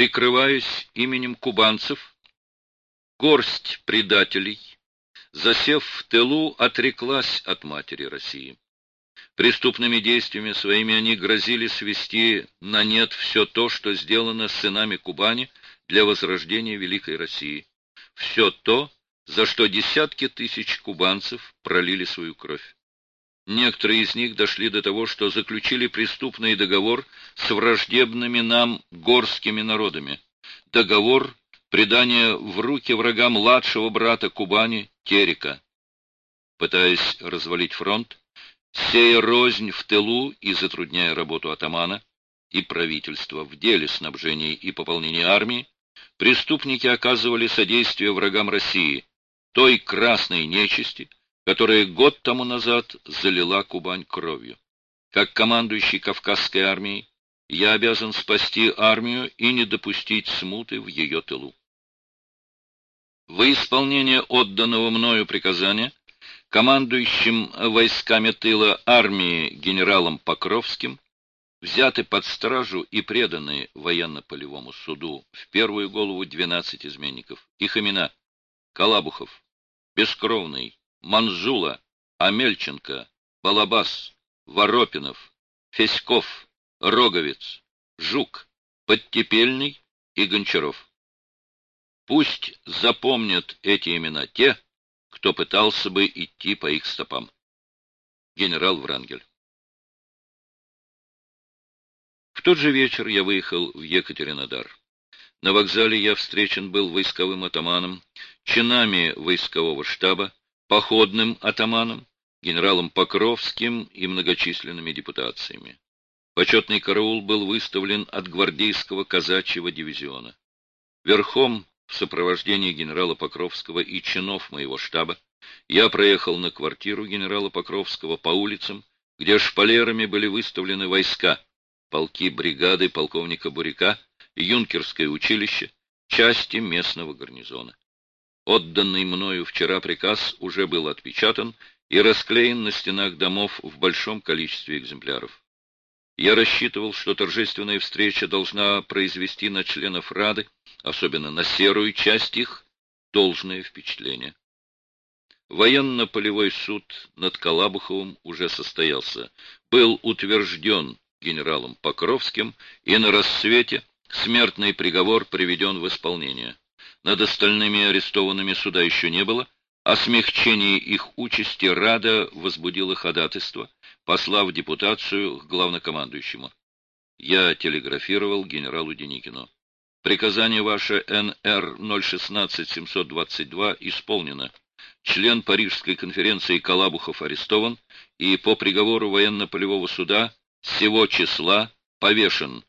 прикрываясь именем кубанцев, горсть предателей, засев в тылу, отреклась от матери России. Преступными действиями своими они грозили свести на нет все то, что сделано сынами Кубани для возрождения Великой России. Все то, за что десятки тысяч кубанцев пролили свою кровь. Некоторые из них дошли до того, что заключили преступный договор с враждебными нам горскими народами. Договор предания в руки врага младшего брата Кубани Терека. Пытаясь развалить фронт, сея рознь в тылу и затрудняя работу атамана и правительства в деле снабжения и пополнения армии, преступники оказывали содействие врагам России, той красной нечисти, которая год тому назад залила Кубань кровью. Как командующий Кавказской армией, я обязан спасти армию и не допустить смуты в ее тылу. Во исполнение отданного мною приказания командующим войсками тыла армии генералом Покровским, взяты под стражу и преданы военно-полевому суду в первую голову 12 изменников. Их имена Калабухов, Бескровный, Манжула, Амельченко, Балабас, Воропинов, Феськов, Роговец, Жук, Подтепельный и Гончаров. Пусть запомнят эти имена те, кто пытался бы идти по их стопам. Генерал Врангель. В тот же вечер я выехал в Екатеринодар. На вокзале я встречен был войсковым атаманом, чинами войскового штаба, походным атаманом, генералом Покровским и многочисленными депутациями. Почетный караул был выставлен от гвардейского казачьего дивизиона. Верхом в сопровождении генерала Покровского и чинов моего штаба, я проехал на квартиру генерала Покровского по улицам, где шпалерами были выставлены войска, полки бригады полковника Буряка, юнкерское училище, части местного гарнизона. Отданный мною вчера приказ уже был отпечатан и расклеен на стенах домов в большом количестве экземпляров. Я рассчитывал, что торжественная встреча должна произвести на членов Рады, особенно на серую часть их, должное впечатление. Военно-полевой суд над Калабуховым уже состоялся, был утвержден генералом Покровским, и на рассвете смертный приговор приведен в исполнение. Над остальными арестованными суда еще не было, о смягчении их участи Рада возбудила ходатайство, послав депутацию к главнокомандующему. Я телеграфировал генералу Деникину. Приказание ваше НР 016-722 исполнено. Член Парижской конференции Калабухов арестован и по приговору военно-полевого суда сего числа повешен.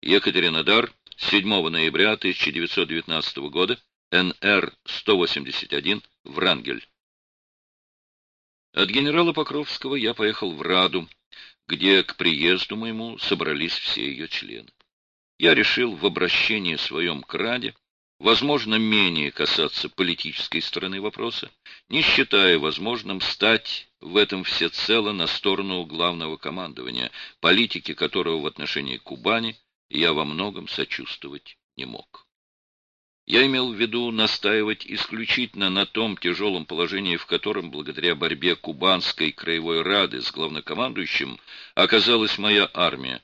Екатеринодар, 7 ноября 1919 года, НР 181, Врангель. От генерала Покровского я поехал в Раду, где к приезду моему собрались все ее члены. Я решил в обращении своем к Раде, возможно, менее касаться политической стороны вопроса, не считая возможным стать в этом всецело на сторону главного командования, политики которого в отношении Кубани я во многом сочувствовать не мог. Я имел в виду настаивать исключительно на том тяжелом положении, в котором, благодаря борьбе Кубанской краевой рады с главнокомандующим, оказалась моя армия.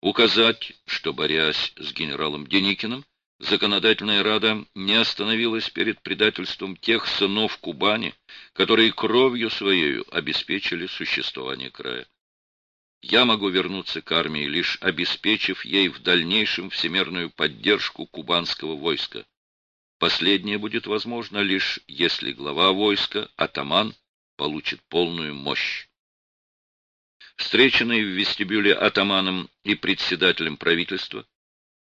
Указать, что, борясь с генералом Деникиным, Законодательная Рада не остановилась перед предательством тех сынов Кубани, которые кровью своей обеспечили существование края. Я могу вернуться к армии, лишь обеспечив ей в дальнейшем всемирную поддержку кубанского войска. Последнее будет возможно лишь если глава войска, атаман, получит полную мощь. Встреченный в вестибюле атаманом и председателем правительства,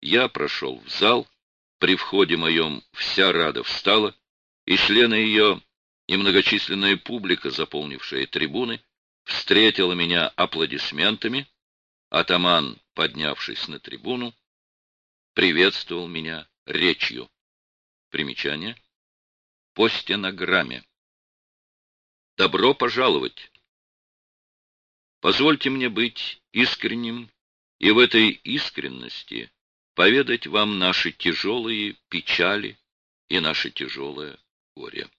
я прошел в зал, при входе моем вся рада встала, и члены ее и многочисленная публика, заполнившая трибуны, встретила меня аплодисментами, атаман, поднявшись на трибуну, приветствовал меня речью. Примечание. По стенограмме. Добро пожаловать! Позвольте мне быть искренним и в этой искренности поведать вам наши тяжелые печали и наше тяжелое горе.